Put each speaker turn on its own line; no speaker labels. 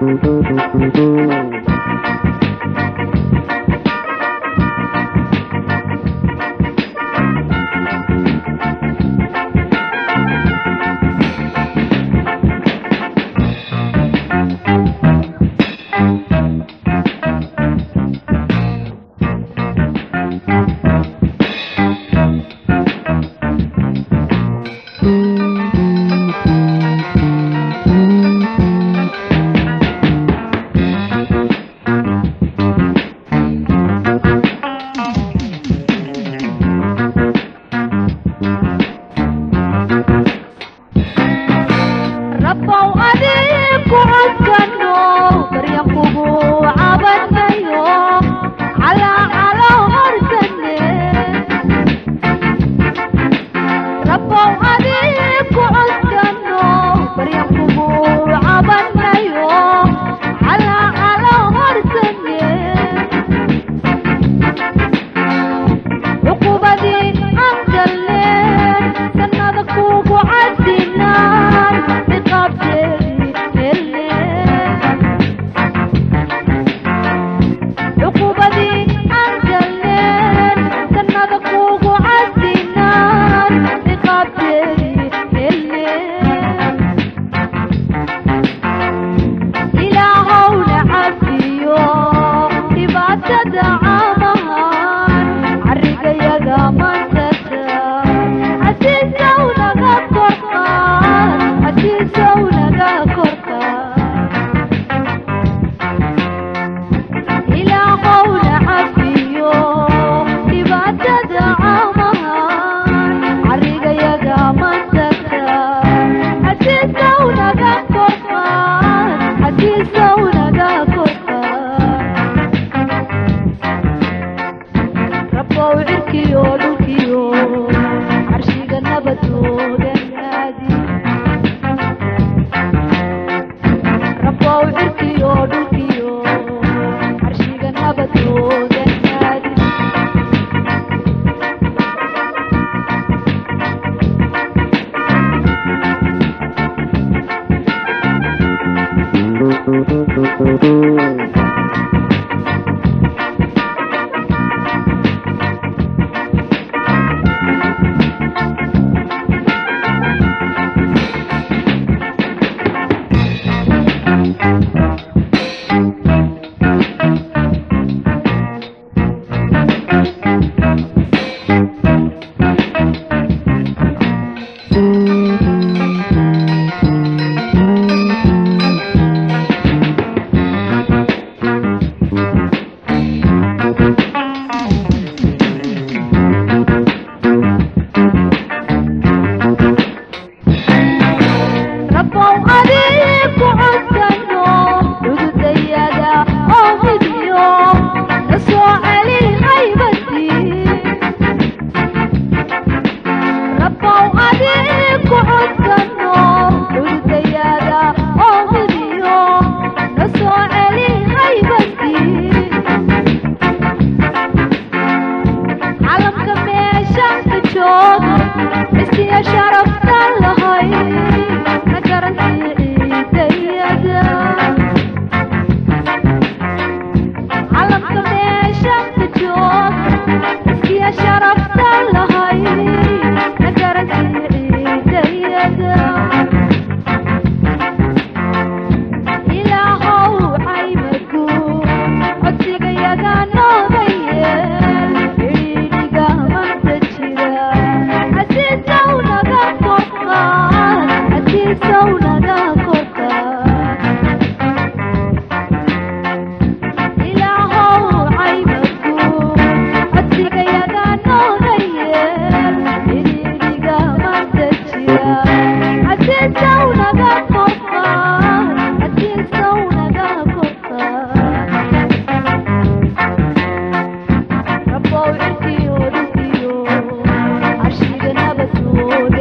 Thank you. Caama Alhamdulillah. போது